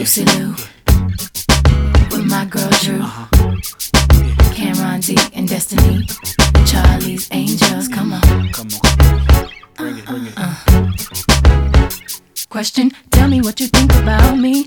Lucy Liu. With my girl Drew. Uh-huh. Cameron D and Destiny. Charlie's Angels, come on. Come on. Bring it, bring it. Uh-uh. Question, tell me what you think about me.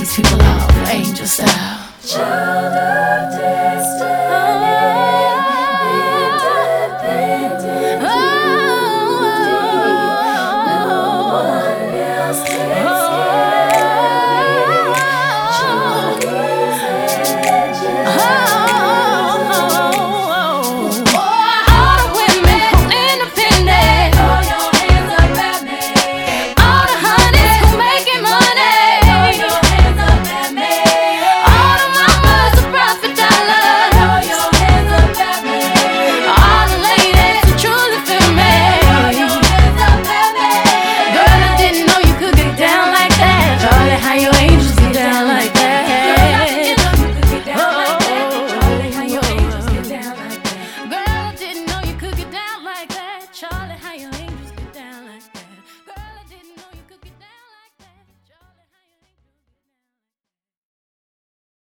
these people out angel style.